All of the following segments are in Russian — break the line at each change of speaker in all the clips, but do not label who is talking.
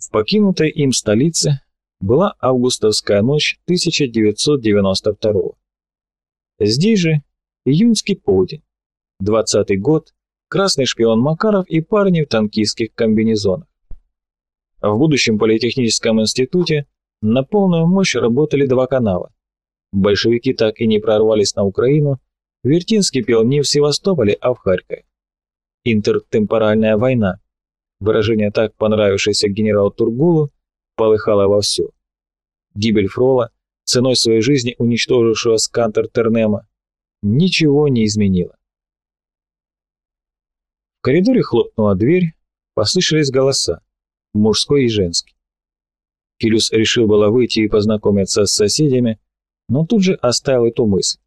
В покинутой им столице была августовская ночь 1992 Здесь же июньский полдень, 20-й год, красный шпион Макаров и парни в танкистских комбинезонах. В будущем политехническом институте на полную мощь работали два канала. Большевики так и не прорвались на Украину, Вертинский пел не в Севастополе, а в Харькове. Интертемпоральная война, выражение так понравившееся генералу Тургулу, полыхала вовсю. Гибель Фрола, ценой своей жизни уничтожившего Скантер Тернема, ничего не изменила. В коридоре хлопнула дверь, послышались голоса, мужской и женский. Килюс решил было выйти и познакомиться с соседями, но тут же оставил эту мысль.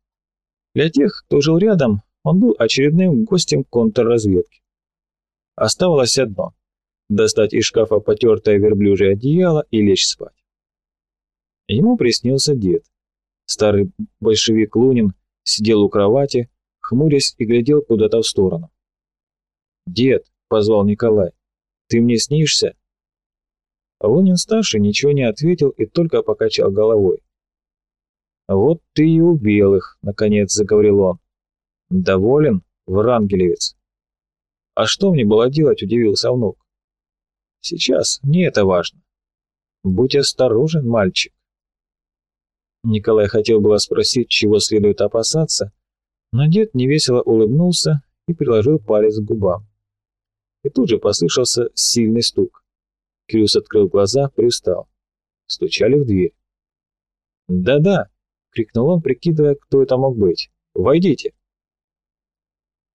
Для тех, кто жил рядом, он был очередным гостем контрразведки. Оставалось одно – достать из шкафа потертое верблюжье одеяло и лечь спать. Ему приснился дед. Старый большевик Лунин сидел у кровати, хмурясь и глядел куда-то в сторону. «Дед», — позвал Николай, — «ты мне снишься?» Лунин-старший ничего не ответил и только покачал головой. «Вот ты и убил их», — наконец заговорил он. «Доволен, Врангелевец?» «А что мне было делать?» — удивился внук. «Сейчас не это важно. Будь осторожен, мальчик». Николай хотел было спросить, чего следует опасаться, но дед невесело улыбнулся и приложил палец к губам. И тут же послышался сильный стук. Крюс открыл глаза, привстал. Стучали в дверь. «Да-да!» — крикнул он, прикидывая, кто это мог быть. «Войдите!»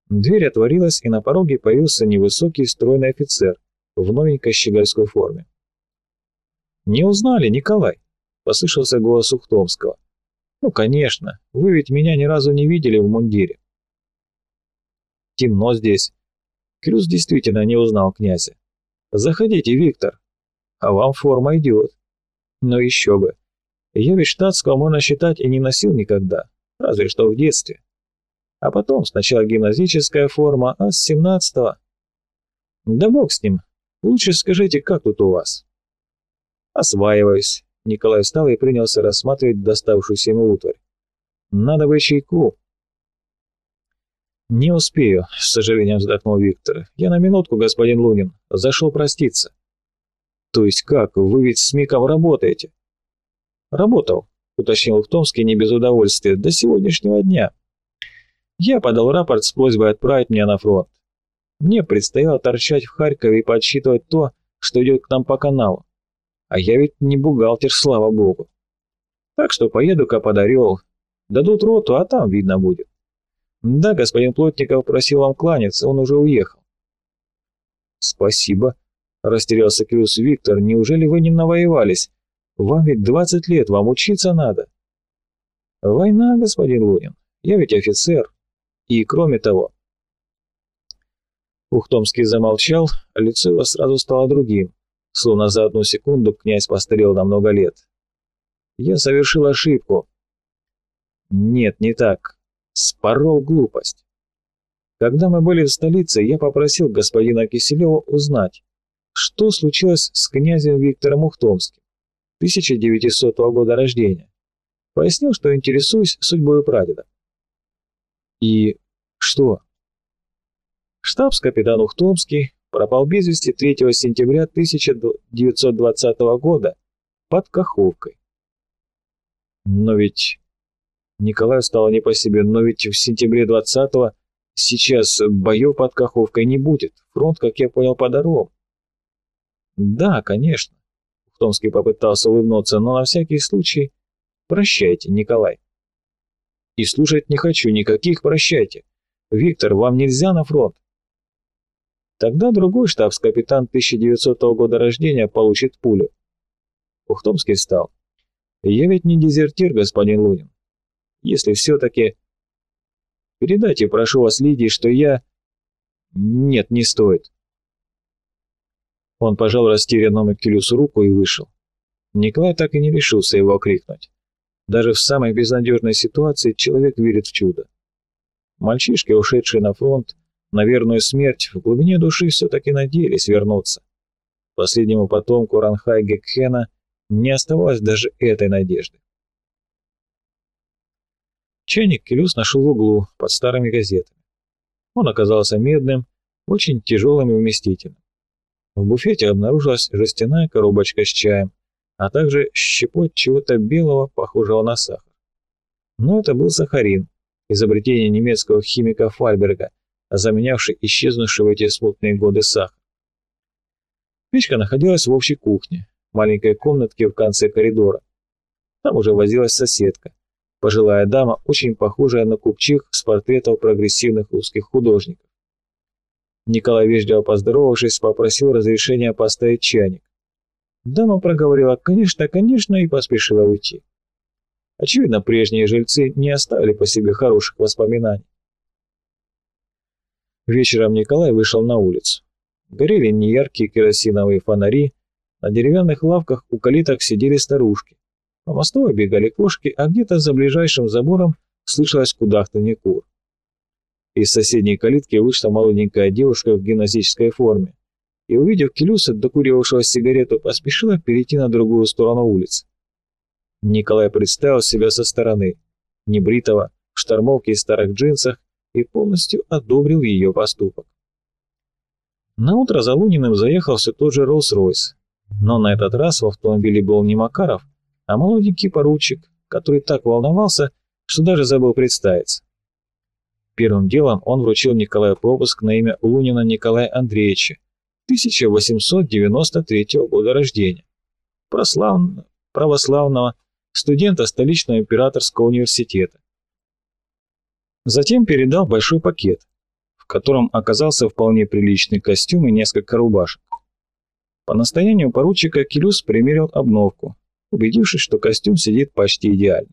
Дверь отворилась, и на пороге появился невысокий стройный офицер в новенькой щегольской форме. «Не узнали, Николай?» Послышался голос Ухтомского. «Ну, конечно, вы ведь меня ни разу не видели в мундире». «Темно здесь». Крюс действительно не узнал князя. «Заходите, Виктор. А вам форма идет». «Ну еще бы. Я ведь штатского можно считать и не носил никогда, разве что в детстве. А потом сначала гимназическая форма, а с семнадцатого...» «Да бог с ним. Лучше скажите, как тут у вас?» «Осваиваюсь. Николай встал и принялся рассматривать доставшуюся ему утварь. «Надо бы чайку». «Не успею», — с сожалением вздохнул Виктор. «Я на минутку, господин Лунин. Зашел проститься». «То есть как? Вы ведь с Миком работаете?» «Работал», — уточнил Ухтомский не без удовольствия, — «до сегодняшнего дня». Я подал рапорт с просьбой отправить меня на фронт. Мне предстояло торчать в Харькове и подсчитывать то, что идет к нам по каналу. А я ведь не бухгалтер, слава богу. Так что поеду-ка под Орел. Дадут роту, а там видно будет. Да, господин Плотников просил вам кланяться, он уже уехал. Спасибо, растерялся Крюс Виктор. Неужели вы не навоевались? Вам ведь двадцать лет, вам учиться надо. Война, господин Лунин. Я ведь офицер. И кроме того... Ухтомский замолчал, а лицо его сразу стало другим словно за одну секунду князь постарел на много лет. Я совершил ошибку. Нет, не так. Спорол глупость. Когда мы были в столице, я попросил господина Киселева узнать, что случилось с князем Виктором Ухтомским, 1900 года рождения. Пояснил, что интересуюсь судьбой прадеда. И что? Штабс-капитан Ухтомский пропал без вести 3 сентября 1920 года под Каховкой. Но ведь... Николаю стало не по себе, но ведь в сентябре 20-го сейчас боев под Каховкой не будет. Фронт, как я понял, по дорогам. Да, конечно. Ухтомский попытался улыбнуться, но на всякий случай прощайте, Николай. И слушать не хочу, никаких прощайте. Виктор, вам нельзя на фронт. Тогда другой штабс-капитан 1900 года рождения получит пулю. Ухтомский встал. Я ведь не дезертир, господин Лунин. Если все-таки... Передайте, прошу вас, Лидии, что я... Нет, не стоит. Он пожал растерянному Келюсу руку и вышел. Николай так и не решился его окрикнуть. Даже в самой безнадежной ситуации человек верит в чудо. Мальчишки, ушедшие на фронт, на верную смерть в глубине души все-таки надеялись вернуться. Последнему потомку Ранхай Гекхена не оставалось даже этой надежды. Чайник Келюс нашел в углу, под старыми газетами. Он оказался медным, очень тяжелым и вместительным. В буфете обнаружилась жестяная коробочка с чаем, а также щепоть чего-то белого, похожего на сахар. Но это был сахарин, изобретение немецкого химика Фальберга, заменявший исчезнувший в эти смутные годы сахар. Печка находилась в общей кухне, маленькой комнатке в конце коридора. Там уже возилась соседка, пожилая дама, очень похожая на купчих с портретов прогрессивных русских художников. Николай, вежливо поздоровавшись, попросил разрешения поставить чайник. Дама проговорила «конечно, конечно» и поспешила уйти. Очевидно, прежние жильцы не оставили по себе хороших воспоминаний. Вечером Николай вышел на улицу. Горели неяркие керосиновые фонари, на деревянных лавках у калиток сидели старушки. По мостовой бегали кошки, а где-то за ближайшим забором слышалось кудахтанье кур. Из соседней калитки вышла молоденькая девушка в гимназической форме и, увидев Келюса, докуривавшего сигарету, поспешила перейти на другую сторону улицы. Николай представил себя со стороны, небритого, в штормовке и старых джинсах, и полностью одобрил ее поступок. Наутро за Луниным заехал все тот же Роллс-Ройс, но на этот раз в автомобиле был не Макаров, а молоденький поручик, который так волновался, что даже забыл представиться. Первым делом он вручил Николаю пропуск на имя Лунина Николая Андреевича, 1893 года рождения, прославн... православного студента столичного императорского университета. Затем передал большой пакет, в котором оказался вполне приличный костюм и несколько рубашек. По настоянию поручика Келюс примерил обновку, убедившись, что костюм сидит почти идеально.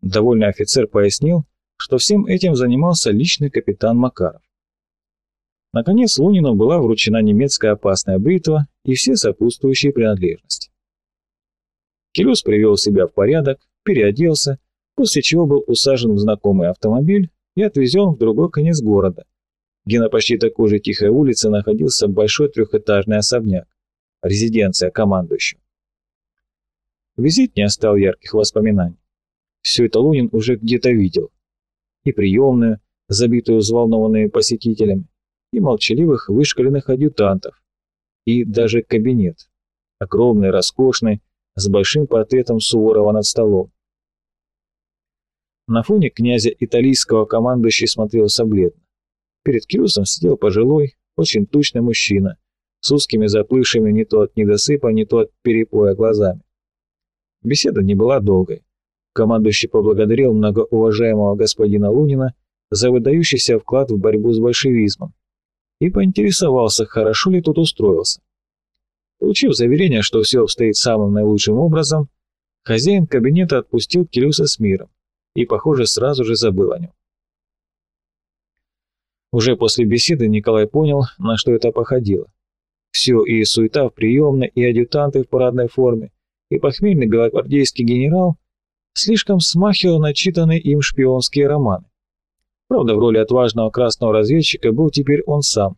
Довольный офицер пояснил, что всем этим занимался личный капитан Макаров. Наконец Лунину была вручена немецкая опасная бритва и все сопутствующие принадлежности. Келюс привел себя в порядок, переоделся, после чего был усажен в знакомый автомобиль и отвезен в другой конец города, где на почти такой же тихой улице находился большой трехэтажный особняк, резиденция командующего. Визит не оставил ярких воспоминаний. Все это Лунин уже где-то видел. И приемную, забитую взволнованными посетителями, и молчаливых вышкаленных адъютантов, и даже кабинет, огромный, роскошный, с большим портретом Суворова над столом. На фоне князя италийского командующий смотрелся бледно. Перед Кирюсом сидел пожилой, очень тучный мужчина, с узкими заплывшими не то от недосыпа, не то от перепоя глазами. Беседа не была долгой. Командующий поблагодарил многоуважаемого господина Лунина за выдающийся вклад в борьбу с большевизмом и поинтересовался, хорошо ли тут устроился. Получив заверение, что все обстоит самым наилучшим образом, хозяин кабинета отпустил Келюса с миром и, похоже, сразу же забыл о нем. Уже после беседы Николай понял, на что это походило. Все и суета в приемной, и адъютанты в парадной форме, и похмельный белогвардейский генерал слишком смахивал начитанные им шпионские романы. Правда, в роли отважного красного разведчика был теперь он сам,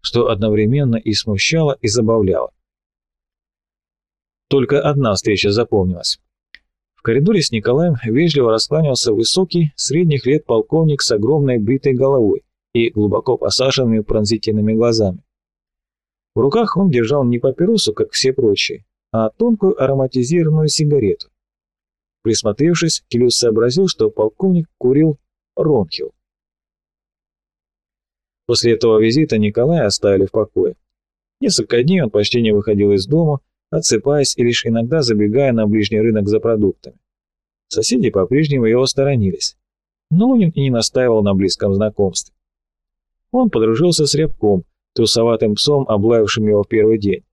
что одновременно и смущало, и забавляло. Только одна встреча запомнилась. Коридоре с Николаем вежливо раскланялся высокий, средних лет полковник с огромной бритой головой и глубоко посаженными пронзительными глазами. В руках он держал не папиросу, как все прочие, а тонкую ароматизированную сигарету. Присмотревшись, Келюс сообразил, что полковник курил Ронхил. После этого визита Николая оставили в покое. Несколько дней он почти не выходил из дома, отсыпаясь и лишь иногда забегая на ближний рынок за продуктами. Соседи по-прежнему его сторонились, но Лунин и не настаивал на близком знакомстве. Он подружился с Рябком, трусоватым псом, облаявшим его в первый день.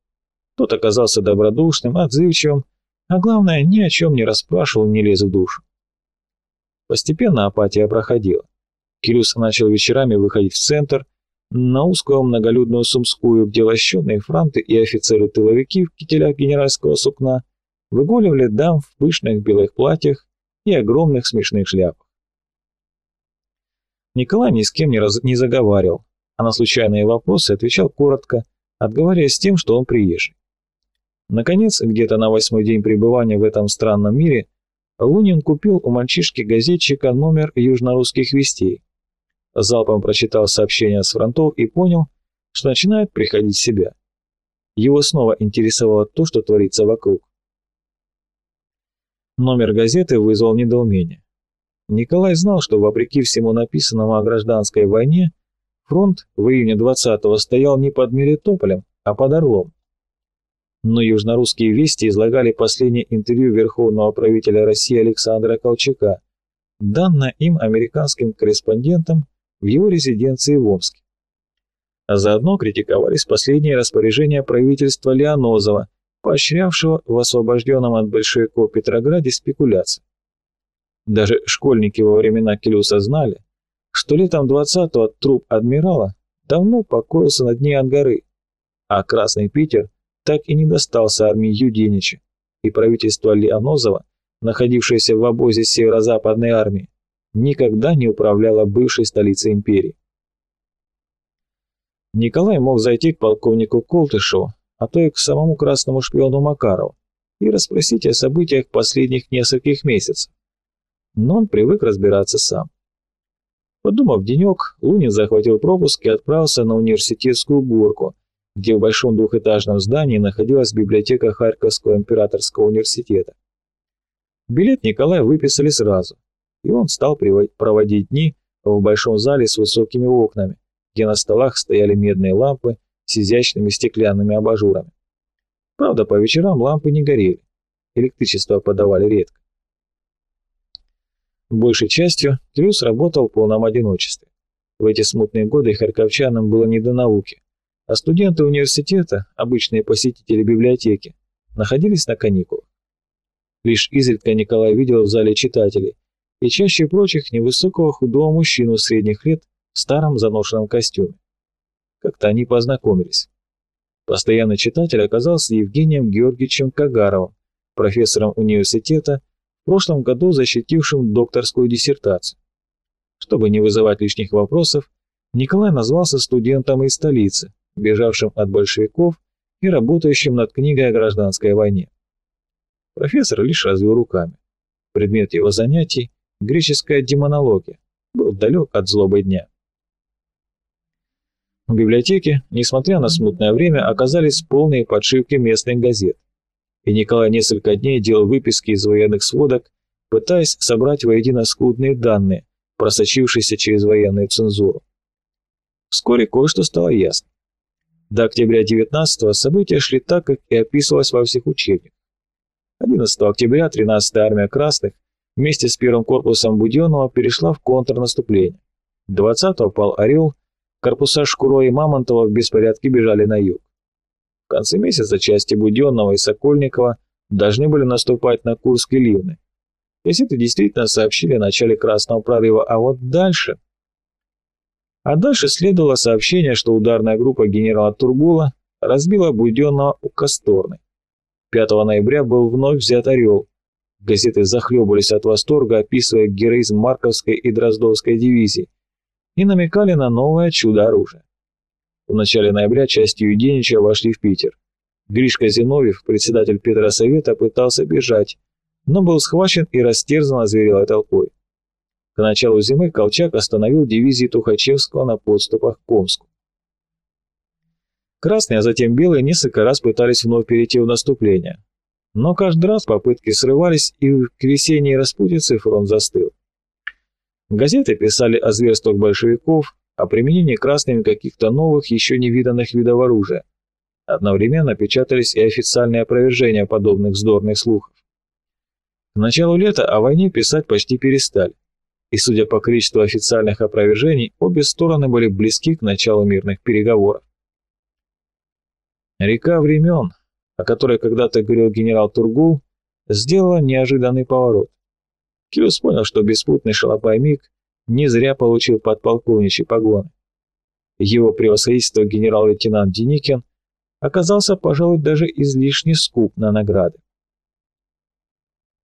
Тот оказался добродушным, отзывчивым, а главное, ни о чем не расспрашивал, не лез в душу. Постепенно апатия проходила. Кирюс начал вечерами выходить в центр, на узкую многолюдную Сумскую, где лощеные франты и офицеры-тыловики в кителях генеральского сукна выгуливали дам в пышных белых платьях и огромных смешных шляпах. Николай ни с кем не, раз... не заговаривал, а на случайные вопросы отвечал коротко, отговариваясь тем, что он приезжий. Наконец, где-то на восьмой день пребывания в этом странном мире, Лунин купил у мальчишки-газетчика номер южнорусских вестей. Залпом прочитал сообщения с фронтов и понял, что начинает приходить в себя. Его снова интересовало то, что творится вокруг. Номер газеты вызвал недоумение. Николай знал, что вопреки всему написанному о гражданской войне, фронт в июне 20-го стоял не под Мелитополем, а под Орлом. Но южнорусские вести излагали последнее интервью верховного правителя России Александра Колчака, данное им американским корреспондентам в его резиденции в Омске. А заодно критиковались последние распоряжения правительства Леонозова, поощрявшего в освобожденном от большевиков Петрограде спекуляции. Даже школьники во времена Келюса знали, что летом 20-го труп адмирала давно покоился на дне Ангары, а Красный Питер так и не достался армии Юденича, и правительство Леонозова, находившееся в обозе северо-западной армии, никогда не управляло бывшей столицей империи. Николай мог зайти к полковнику Колтышеву, а то и к самому красному шпиону Макарову, и расспросить о событиях последних нескольких месяцев. Но он привык разбираться сам. Подумав денек, Лунин захватил пропуск и отправился на университетскую горку, где в большом двухэтажном здании находилась библиотека Харьковского императорского университета. Билет Николая выписали сразу, и он стал проводить дни в большом зале с высокими окнами, где на столах стояли медные лампы с изящными стеклянными абажурами. Правда, по вечерам лампы не горели, электричество подавали редко. Большей частью Трюс работал в полном одиночестве. В эти смутные годы харьковчанам было не до науки, а студенты университета, обычные посетители библиотеки, находились на каникулах. Лишь изредка Николай видел в зале читателей, и чаще прочих невысокого худого мужчину средних лет в старом заношенном костюме. Как-то они познакомились. Постоянный читатель оказался Евгением Георгиевичем Кагаровым, профессором университета, в прошлом году защитившим докторскую диссертацию. Чтобы не вызывать лишних вопросов, Николай назвался студентом из столицы, бежавшим от большевиков и работающим над книгой о гражданской войне. Профессор лишь развел руками. Предмет его занятий – греческая демонология, был далек от злобы дня. В библиотеке, несмотря на смутное время, оказались полные подшивки местных газет. И Николай несколько дней делал выписки из военных сводок, пытаясь собрать воедино скудные данные, просочившиеся через военную цензуру. Вскоре кое-что стало ясно. До октября 19-го события шли так, как и описывалось во всех учебниках. 11 октября 13-я армия Красных вместе с первым корпусом Буденного перешла в контрнаступление. 20-го пал Орел, корпуса Шкуро и Мамонтова в беспорядке бежали на юг. В конце месяца части Буденного и Сокольникова должны были наступать на Курск и Ливны. Газеты действительно сообщили о начале Красного прорыва, а вот дальше... А дальше следовало сообщение, что ударная группа генерала Тургула разбила Буденного у Косторны. 5 ноября был вновь взят Орел. Газеты захлебывались от восторга, описывая героизм Марковской и Дроздовской дивизий, и намекали на новое чудо оружия. В начале ноября части Юденича вошли в Питер. Гришка Зиновьев, председатель Петросовета, пытался бежать, но был схвачен и растерзан озверелой толпой. К началу зимы Колчак остановил дивизии Тухачевского на подступах к Омску. Красные, а затем белые несколько раз пытались вновь перейти в наступление. Но каждый раз попытки срывались, и к весенней распутице фронт застыл. Газеты писали о зверствах большевиков, о применении красными каких-то новых, еще не виданных видов оружия. Одновременно печатались и официальные опровержения подобных вздорных слухов. К началу лета о войне писать почти перестали и, судя по количеству официальных опровержений, обе стороны были близки к началу мирных переговоров. Река времен, о которой когда-то говорил генерал Тургул, сделала неожиданный поворот. Кирюс понял, что беспутный шалопай Миг не зря получил подполковничьи погоны. Его превосходительство генерал-лейтенант Деникин оказался, пожалуй, даже излишне скуп на награды.